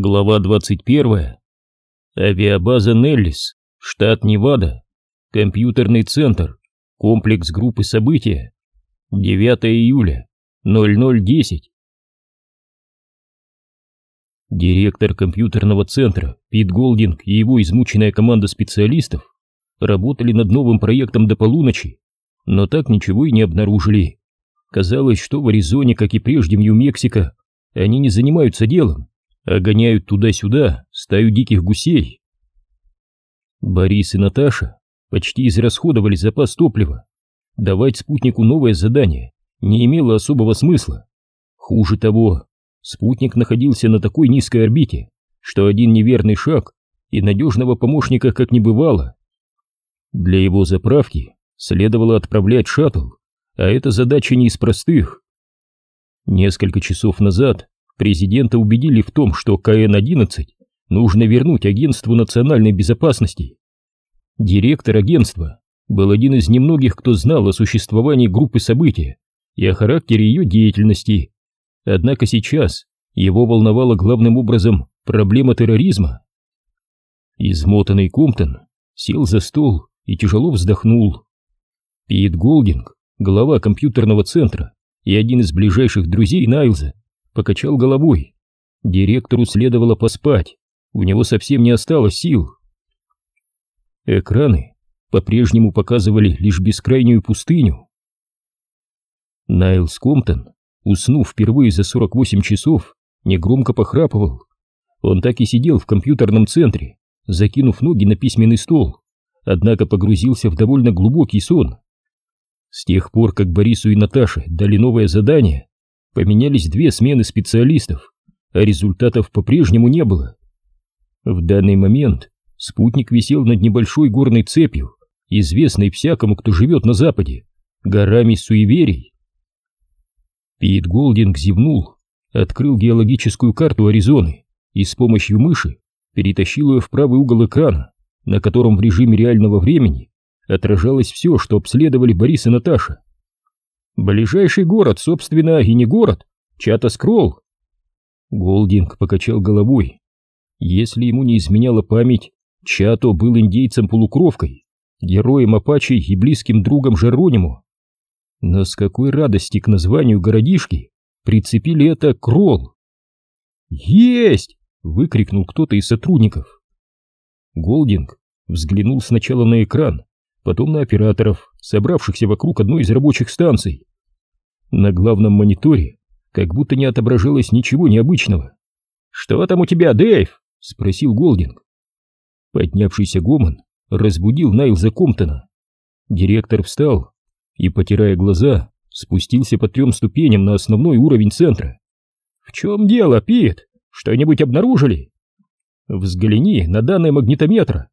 Глава 21. Авиабаза Неллис, штат Невада. Компьютерный центр. Комплекс группы события. 9 июля. 0010. Директор компьютерного центра Пит Голдинг и его измученная команда специалистов работали над новым проектом до полуночи, но так ничего и не обнаружили. Казалось, что в Аризоне, как и прежде в Нью-Мексико, они не занимаются делом а гоняют туда-сюда стаю диких гусей. Борис и Наташа почти израсходовали запас топлива. Давать спутнику новое задание не имело особого смысла. Хуже того, спутник находился на такой низкой орбите, что один неверный шаг и надежного помощника как не бывало. Для его заправки следовало отправлять шаттл, а эта задача не из простых. Несколько часов назад Президента убедили в том, что КН-11 нужно вернуть Агентству национальной безопасности. Директор агентства был один из немногих, кто знал о существовании группы события и о характере ее деятельности. Однако сейчас его волновала главным образом проблема терроризма. Измотанный Комптон сел за стол и тяжело вздохнул. Пит Голдинг, глава компьютерного центра и один из ближайших друзей Найлза, покачал головой. Директору следовало поспать, у него совсем не осталось сил. Экраны по-прежнему показывали лишь бескрайнюю пустыню. Найлс Комптон, уснув впервые за 48 часов, негромко похрапывал. Он так и сидел в компьютерном центре, закинув ноги на письменный стол, однако погрузился в довольно глубокий сон. С тех пор, как Борису и Наташе дали новое задание, Поменялись две смены специалистов, а результатов по-прежнему не было. В данный момент спутник висел над небольшой горной цепью, известной всякому, кто живет на Западе, горами суеверий. Пит Голдинг зевнул, открыл геологическую карту Аризоны и с помощью мыши перетащил ее в правый угол экрана, на котором в режиме реального времени отражалось все, что обследовали Борис и Наташа. Ближайший город, собственно, и не город. Чата-скролл. Голдинг покачал головой. Если ему не изменяла память, Чато был индейцем-полукровкой, героем Апачи и близким другом Жерониму. Но с какой радости к названию городишки прицепили это Кролл? «Есть!» — выкрикнул кто-то из сотрудников. Голдинг взглянул сначала на экран, потом на операторов, собравшихся вокруг одной из рабочих станций. На главном мониторе как будто не отображалось ничего необычного. «Что там у тебя, Дэйв?» — спросил Голдинг. Поднявшийся гомон разбудил Найлза Комптона. Директор встал и, потирая глаза, спустился по трем ступеням на основной уровень центра. «В чем дело, Пит? Что-нибудь обнаружили?» «Взгляни на данные магнитометра.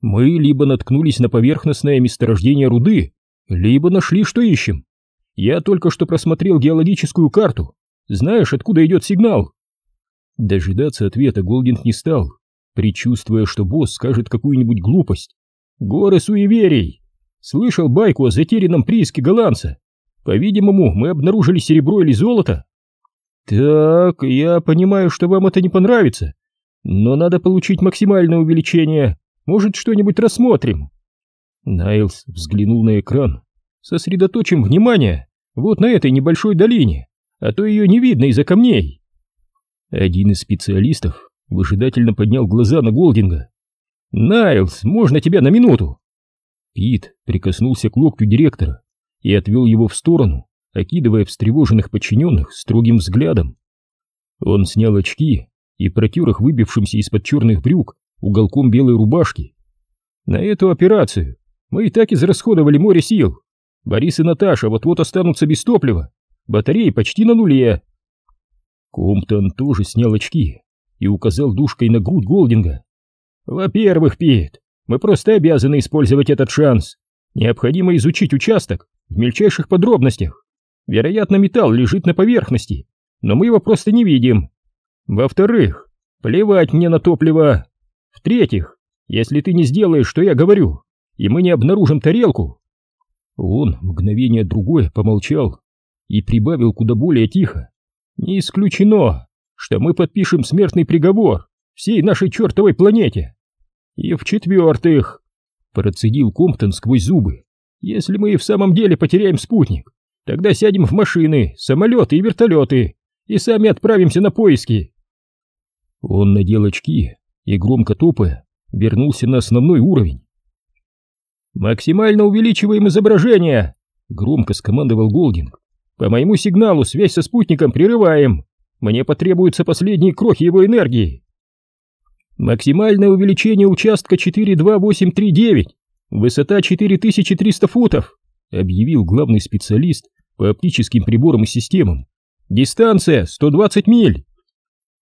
Мы либо наткнулись на поверхностное месторождение руды, либо нашли, что ищем. Я только что просмотрел геологическую карту. Знаешь, откуда идет сигнал?» Дожидаться ответа Голдинг не стал, предчувствуя, что босс скажет какую-нибудь глупость. «Горы суеверий! Слышал байку о затерянном прииске голландца. По-видимому, мы обнаружили серебро или золото. Так, я понимаю, что вам это не понравится, но надо получить максимальное увеличение. Может, что-нибудь рассмотрим?» Найлс взглянул на экран Сосредоточим внимание вот на этой небольшой долине, а то ее не видно из-за камней. Один из специалистов выжидательно поднял глаза на Голдинга. «Найлс, можно тебя на минуту?» Пит прикоснулся к локтю директора и отвел его в сторону, окидывая встревоженных подчиненных строгим взглядом. Он снял очки и протер их выбившимся из-под черных брюк уголком белой рубашки. «На эту операцию мы и так израсходовали море сил. Борис и Наташа вот-вот останутся без топлива. Батареи почти на нуле. Комптон тоже снял очки и указал душкой на грудь Голдинга. Во-первых, Пит, мы просто обязаны использовать этот шанс. Необходимо изучить участок в мельчайших подробностях. Вероятно, металл лежит на поверхности, но мы его просто не видим. Во-вторых, плевать мне на топливо. В-третьих, если ты не сделаешь, что я говорю, и мы не обнаружим тарелку, он мгновение другое помолчал и прибавил куда более тихо. «Не исключено, что мы подпишем смертный приговор всей нашей чертовой планете. И в-четвертых, процедил Комптон сквозь зубы, если мы и в самом деле потеряем спутник, тогда сядем в машины, самолеты и вертолеты и сами отправимся на поиски. Он надел очки и, громко топая, вернулся на основной уровень. «Максимально увеличиваем изображение!» — громко скомандовал Голдинг. «По моему сигналу связь со спутником прерываем. Мне потребуются последние крохи его энергии». «Максимальное увеличение участка 42839, высота 4300 футов», — объявил главный специалист по оптическим приборам и системам. «Дистанция 120 миль».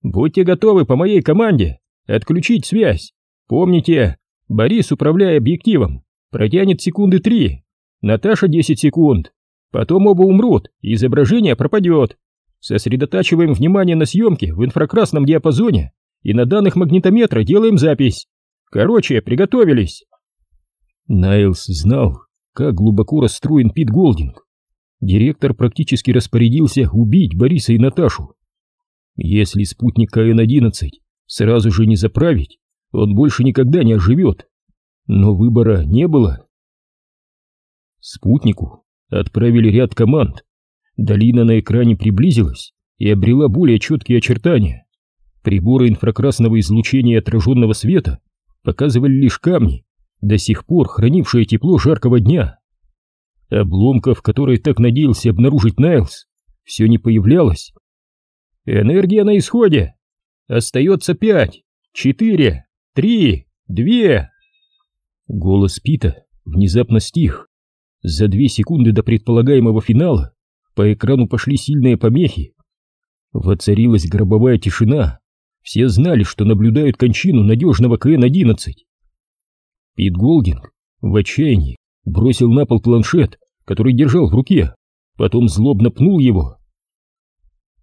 «Будьте готовы по моей команде отключить связь. Помните, Борис, управляя объективом, протянет секунды три, Наташа 10 секунд. Потом оба умрут, и изображение пропадет. Сосредотачиваем внимание на съемке в инфракрасном диапазоне и на данных магнитометра делаем запись. Короче, приготовились. Найлс знал, как глубоко расстроен Пит Голдинг. Директор практически распорядился убить Бориса и Наташу. Если спутник КН-11 сразу же не заправить, он больше никогда не оживет. Но выбора не было. Спутнику отправили ряд команд. Долина на экране приблизилась и обрела более четкие очертания. Приборы инфракрасного излучения и отраженного света показывали лишь камни, до сих пор хранившие тепло жаркого дня. Обломков, которые так надеялся обнаружить Найлс, все не появлялось. Энергия на исходе. Остается пять, четыре, три, две. Голос Пита внезапно стих. За две секунды до предполагаемого финала по экрану пошли сильные помехи. Воцарилась гробовая тишина. Все знали, что наблюдают кончину надежного КН-11. Пит Голдинг в отчаянии бросил на пол планшет, который держал в руке, потом злобно пнул его.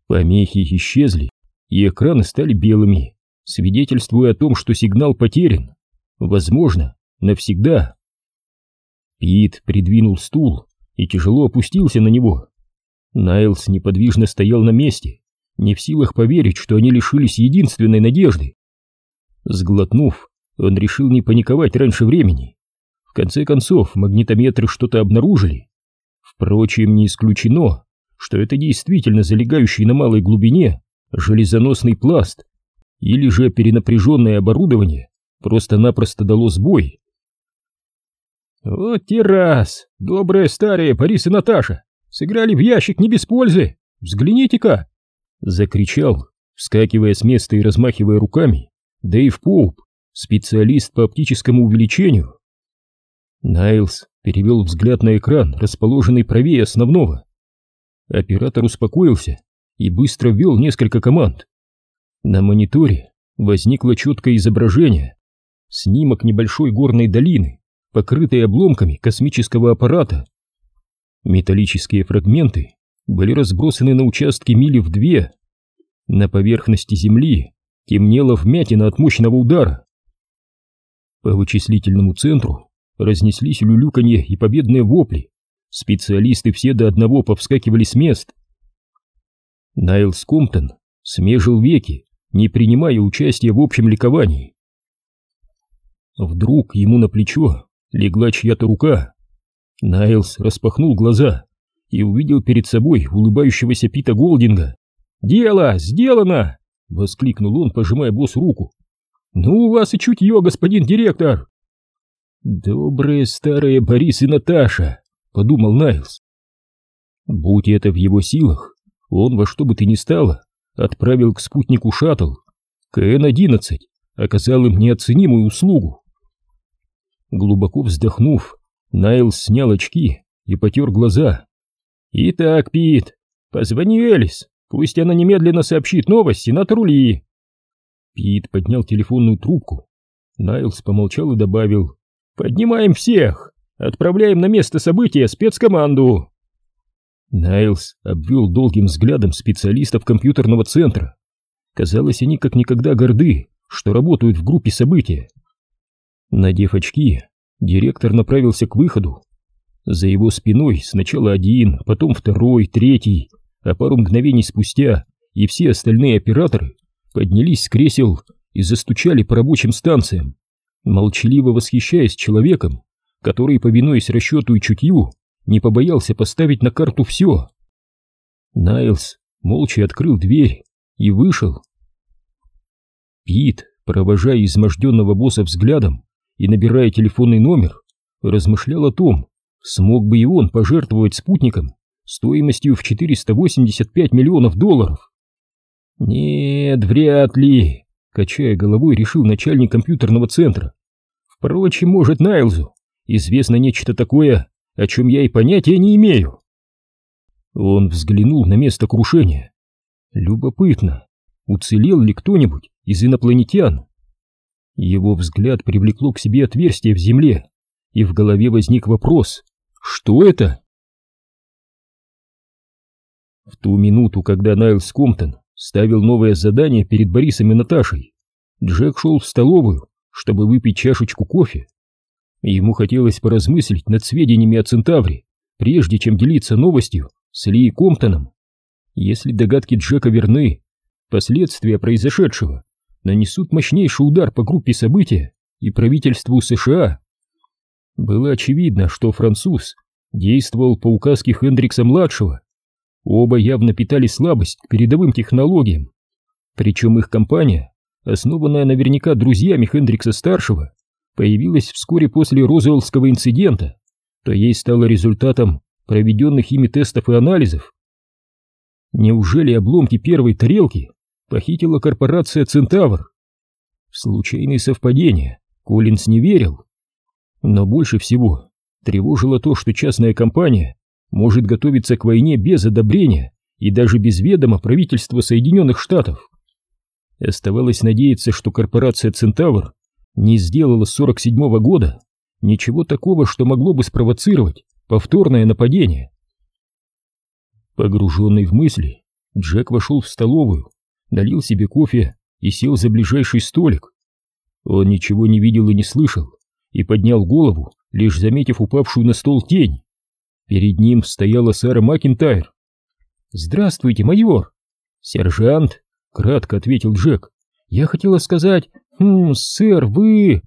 Помехи исчезли, и экраны стали белыми, свидетельствуя о том, что сигнал потерян. Возможно, навсегда. Пит придвинул стул и тяжело опустился на него. Найлс неподвижно стоял на месте, не в силах поверить, что они лишились единственной надежды. Сглотнув, он решил не паниковать раньше времени. В конце концов, магнитометры что-то обнаружили. Впрочем, не исключено, что это действительно залегающий на малой глубине железоносный пласт, или же перенапряженное оборудование просто-напросто дало сбой. «Вот те раз! Добрые старые Борис и Наташа! Сыграли в ящик не без пользы! Взгляните-ка!» Закричал, вскакивая с места и размахивая руками, Дэйв Поуп, специалист по оптическому увеличению. Найлс перевел взгляд на экран, расположенный правее основного. Оператор успокоился и быстро ввел несколько команд. На мониторе возникло четкое изображение. Снимок небольшой горной долины, покрытой обломками космического аппарата. Металлические фрагменты были разбросаны на участке мили в две. На поверхности Земли темнела вмятина от мощного удара. По вычислительному центру разнеслись люлюканье и победные вопли. Специалисты все до одного повскакивали с мест. Найлс Комптон смежил веки, не принимая участия в общем ликовании. Вдруг ему на плечо легла чья-то рука. Найлс распахнул глаза и увидел перед собой улыбающегося Пита Голдинга. «Дело сделано!» — воскликнул он, пожимая босс руку. «Ну, у вас и чутье, господин директор!» «Добрые старые Борис и Наташа!» — подумал Найлс. Будь это в его силах, он во что бы то ни стало отправил к спутнику шаттл. КН-11 оказал им неоценимую услугу. Глубоко вздохнув, Найлс снял очки и потер глаза. «Итак, Пит, позвони Элис, пусть она немедленно сообщит новость сенатору Ли». Пит поднял телефонную трубку. Найлс помолчал и добавил. «Поднимаем всех! Отправляем на место события спецкоманду!» Найлс обвел долгим взглядом специалистов компьютерного центра. Казалось, они как никогда горды, что работают в группе события. Надев очки, директор направился к выходу. За его спиной сначала один, потом второй, третий, а пару мгновений спустя и все остальные операторы поднялись с кресел и застучали по рабочим станциям, молчаливо восхищаясь человеком, который, повинуясь расчету и чутью, не побоялся поставить на карту все. Найлс молча открыл дверь и вышел. Пит, провожая изможденного босса взглядом и набирая телефонный номер, размышлял о том, смог бы и он пожертвовать спутником стоимостью в 485 миллионов долларов. Нет, вряд ли, качая головой, решил начальник компьютерного центра. Впрочем, может, Найлзу известно нечто такое, о чем я и понятия не имею. Он взглянул на место крушения. Любопытно, уцелел ли кто-нибудь из инопланетян? Его взгляд привлекло к себе отверстие в земле, и в голове возник вопрос, что это? В ту минуту, когда Найлс Комптон ставил новое задание перед Борисом и Наташей, Джек шел в столовую, чтобы выпить чашечку кофе. Ему хотелось поразмыслить над сведениями о Центавре, прежде чем делиться новостью с Ли Комптоном. Если догадки Джека верны, последствия произошедшего нанесут мощнейший удар по группе события и правительству США. Было очевидно, что француз действовал по указке Хендрикса-младшего. Оба явно питали слабость к передовым технологиям. Причем их компания, основанная наверняка друзьями Хендрикса-старшего, появилась вскоре после Розуэллского инцидента, то ей стало результатом проведенных ими тестов и анализов. Неужели обломки первой тарелки похитила корпорация «Центавр»? В случайные совпадения Коллинз не верил. Но больше всего тревожило то, что частная компания может готовиться к войне без одобрения и даже без ведома правительства Соединенных Штатов. Оставалось надеяться, что корпорация «Центавр» не сделала с 47 -го года ничего такого, что могло бы спровоцировать повторное нападение. Погруженный в мысли, Джек вошел в столовую, налил себе кофе и сел за ближайший столик. Он ничего не видел и не слышал, и поднял голову, лишь заметив упавшую на стол тень. Перед ним стояла Сара Макинтайр. «Здравствуйте, майор!» «Сержант!» — кратко ответил Джек. «Я хотела сказать, хм, сэр, вы...»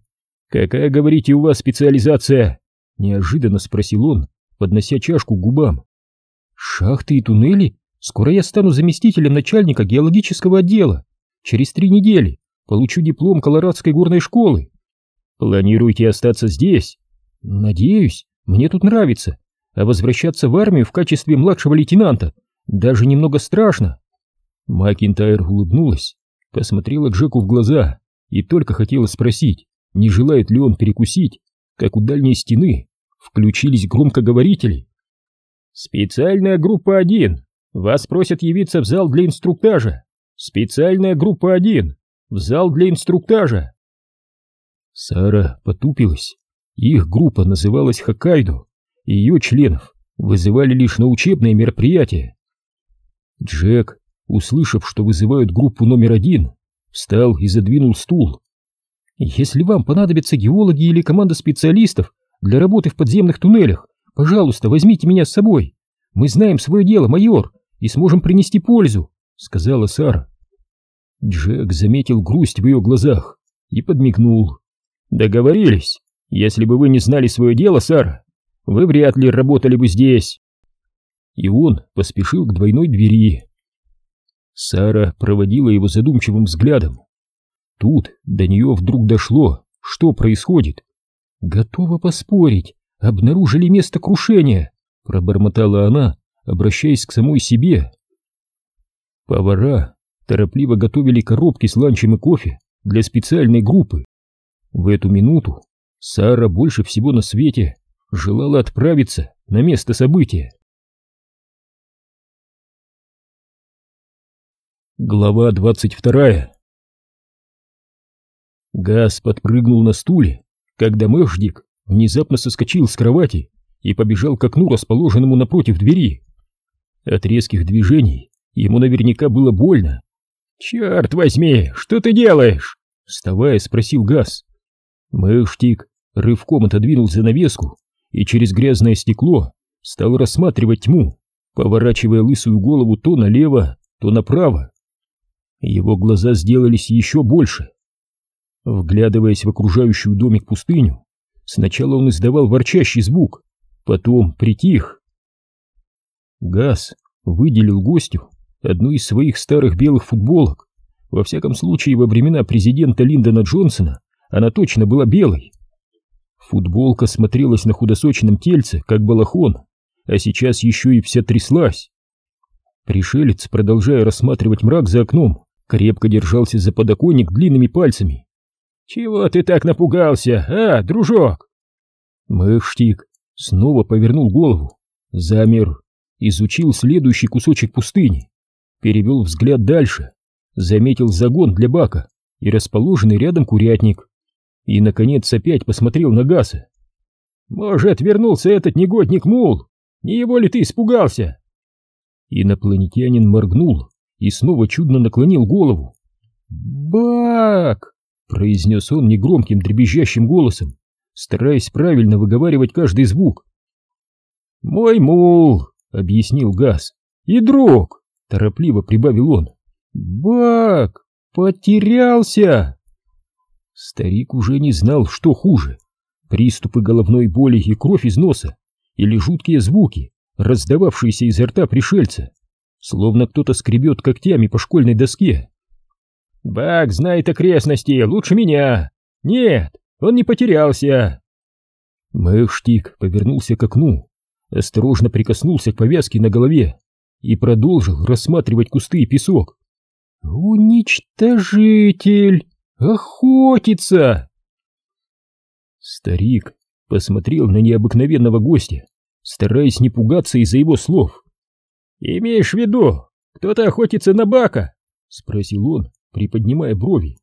«Какая, говорите, у вас специализация?» — неожиданно спросил он, поднося чашку к губам. «Шахты и туннели? Скоро я стану заместителем начальника геологического отдела. Через три недели получу диплом Колорадской горной школы. Планируете остаться здесь? Надеюсь, мне тут нравится. А возвращаться в армию в качестве младшего лейтенанта даже немного страшно. Макинтайр улыбнулась, посмотрела Джеку в глаза и только хотела спросить, не желает ли он перекусить, как у дальней стены включились громкоговорители. «Специальная группа 1. Вас просят явиться в зал для инструктажа. Специальная группа 1. В зал для инструктажа». Сара потупилась. Их группа называлась Хоккайдо, и ее членов вызывали лишь на учебные мероприятия. Джек, услышав, что вызывают группу номер один, встал и задвинул стул. «Если вам понадобятся геологи или команда специалистов для работы в подземных туннелях, пожалуйста, возьмите меня с собой. Мы знаем свое дело, майор, и сможем принести пользу», — сказала Сара. Джек заметил грусть в ее глазах и подмигнул. Договорились. Если бы вы не знали свое дело, Сара, вы вряд ли работали бы здесь. И он поспешил к двойной двери. Сара проводила его задумчивым взглядом. Тут до нее вдруг дошло, что происходит. Готова поспорить, обнаружили место крушения, пробормотала она, обращаясь к самой себе. Повара торопливо готовили коробки с ланчем и кофе для специальной группы. В эту минуту Сара больше всего на свете желала отправиться на место события. Глава двадцать вторая Газ подпрыгнул на стуле, когда Мэвждик внезапно соскочил с кровати и побежал к окну, расположенному напротив двери. От резких движений ему наверняка было больно. «Черт возьми, что ты делаешь?» Вставая, спросил Газ. Мэштик рывком отодвинул занавеску и через грязное стекло стал рассматривать тьму, поворачивая лысую голову то налево, то направо. Его глаза сделались еще больше, Вглядываясь в окружающую домик пустыню, сначала он издавал ворчащий звук, потом притих. Газ выделил гостю одну из своих старых белых футболок. Во всяком случае, во времена президента Линдона Джонсона она точно была белой. Футболка смотрелась на худосочном тельце, как балахон, а сейчас еще и вся тряслась. Пришелец, продолжая рассматривать мрак за окном, крепко держался за подоконник длинными пальцами. «Чего ты так напугался, а, дружок?» Мэхштик снова повернул голову, замер, изучил следующий кусочек пустыни, перевел взгляд дальше, заметил загон для бака и расположенный рядом курятник, и, наконец, опять посмотрел на Гаса. «Может, вернулся этот негодник Мул? Не его ли ты испугался?» Инопланетянин моргнул и снова чудно наклонил голову. «Бак!» — произнес он негромким дребезжащим голосом, стараясь правильно выговаривать каждый звук. «Мой мул!» — объяснил Газ. «И друг!» — торопливо прибавил он. «Бак! Потерялся!» Старик уже не знал, что хуже — приступы головной боли и кровь из носа или жуткие звуки, раздававшиеся изо рта пришельца, словно кто-то скребет когтями по школьной доске. «Бак знает окрестности лучше меня! Нет, он не потерялся!» Мэхштик повернулся к окну, осторожно прикоснулся к повязке на голове и продолжил рассматривать кусты и песок. «Уничтожитель! Охотится!» Старик посмотрел на необыкновенного гостя стараясь не пугаться из-за его слов. «Имеешь в виду, кто-то охотится на Бака?» — спросил он, приподнимая брови.